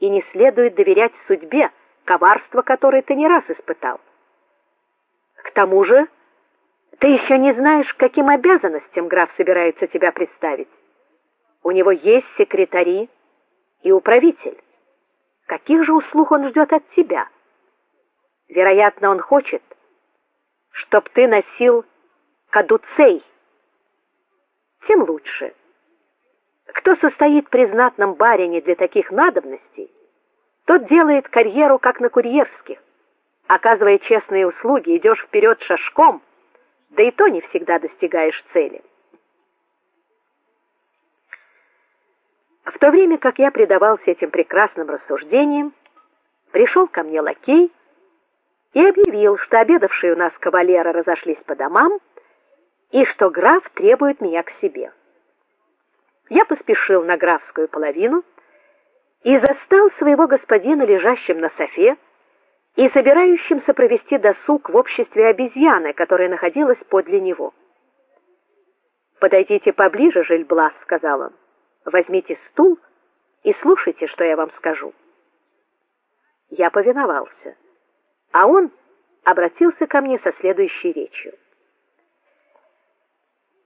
и не следует доверять судьбе, коварство которой ты не раз испытал. К тому же, ты еще не знаешь, каким обязанностям граф собирается тебя представить. У него есть секретари и управитель. Каких же услуг он ждет от тебя? Вероятно, он хочет, чтоб ты носил кадуцей. Тем лучше. Кто состоит при знатном барине для таких надобностей, тот делает карьеру как на курьерских. Оказывая честные услуги, идешь вперед шажком, да и то не всегда достигаешь цели. В то время, как я предавался этим прекрасным рассуждениям, пришел ко мне лакей и объявил, что обедавшие у нас кавалеры разошлись по домам и что граф требует меня к себе. Я поспешил на графскую половину и застал своего господина лежащим на софе и собирающимся провести досуг в обществе обезьяны, которая находилась подле него. Подойдите поближе, Жильблас, сказал он. Возьмите стул и слушайте, что я вам скажу. Я повиновался, а он обратился ко мне со следующей речью.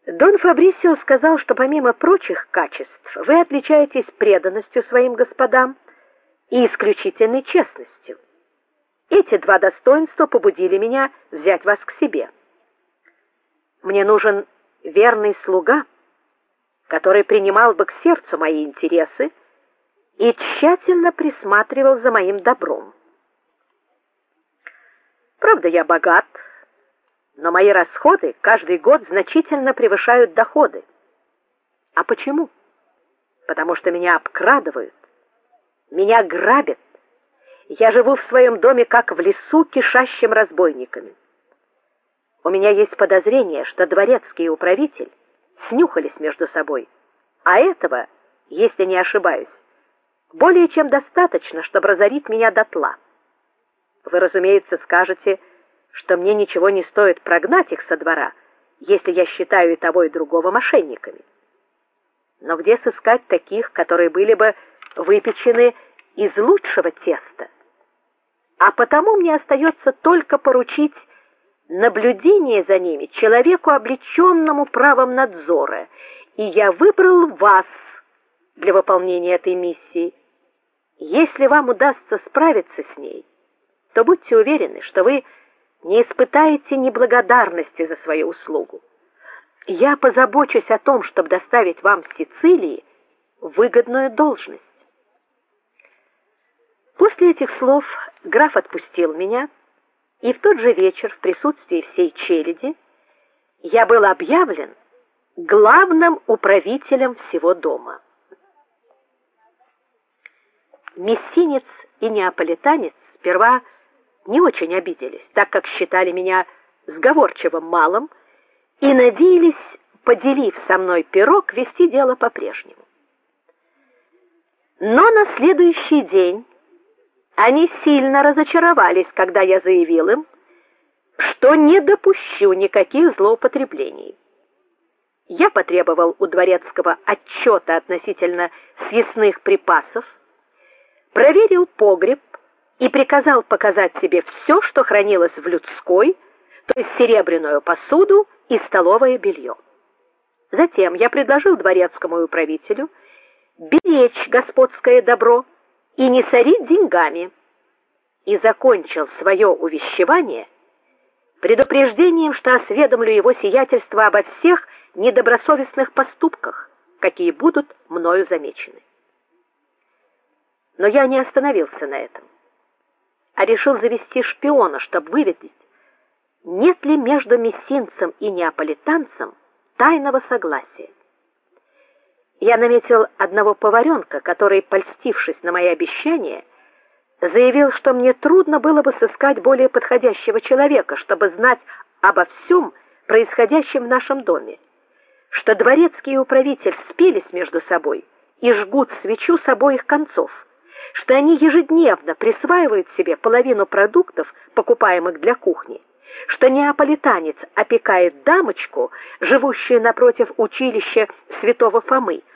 Дон Фабрисио сказал, что помимо прочих качеств вы отличаетесь преданностью своим господам и исключительной честностью. Эти два достоинства побудили меня взять вас к себе. Мне нужен верный слуга, который принимал бы к сердцу мои интересы и тщательно присматривал за моим добром. Правда, я богат, но мои расходы каждый год значительно превышают доходы. А почему? Потому что меня обкрадывают, меня грабят. Я живу в своем доме как в лесу, кишащем разбойниками. У меня есть подозрение, что дворецкий управитель снюхались между собой. А этого, если не ошибаюсь, более чем достаточно, чтобы разорить меня дотла. Вы, разумеется, скажете, что мне ничего не стоит прогнать их со двора, если я считаю и того, и другого мошенниками. Но где сыскать таких, которые были бы выпечены из лучшего теста? А потому мне остается только поручить наблюдение за ними человеку, облеченному правом надзора, и я выбрал вас для выполнения этой миссии. Если вам удастся справиться с ней, то будьте уверены, что вы не испытаете неблагодарности за свою услугу. Я позабочусь о том, чтобы доставить вам в Сицилии выгодную должность. После этих слов граф отпустил меня, и в тот же вечер в присутствии всей челяди я был объявлен главным управителем всего дома. Мессинец и неаполитанец сперва не очень обиделись, так как считали меня сговорчивым малым и надеялись, поделив со мной пирог, вести дело по-прежнему. Но на следующий день они сильно разочаровались, когда я заявил им, что не допущу никаких злоупотреблений. Я потребовал у дворецкого отчета относительно съестных припасов, проверил погреб и приказал показать себе все, что хранилось в людской, то есть серебряную посуду и столовое белье. Затем я предложил дворецкому управителю беречь господское добро и не сорить деньгами. И закончил свое увещевание предупреждением, что осведомлю его сиятельство обо всех недобросовестных поступках, какие будут мною замечены. Но я не остановился на этом а решил завести шпиона, чтобы выведать, нет ли между мессинцем и неаполитанцем тайного согласия. Я наметил одного поваренка, который, польстившись на мои обещания, заявил, что мне трудно было бы сыскать более подходящего человека, чтобы знать обо всем происходящем в нашем доме, что дворецкий и управитель спелись между собой и жгут свечу с обоих концов что они ежедневно присваивают себе половину продуктов, покупаемых для кухни, что неаполитанец опекает дамочку, живущую напротив училища Святого Фомы,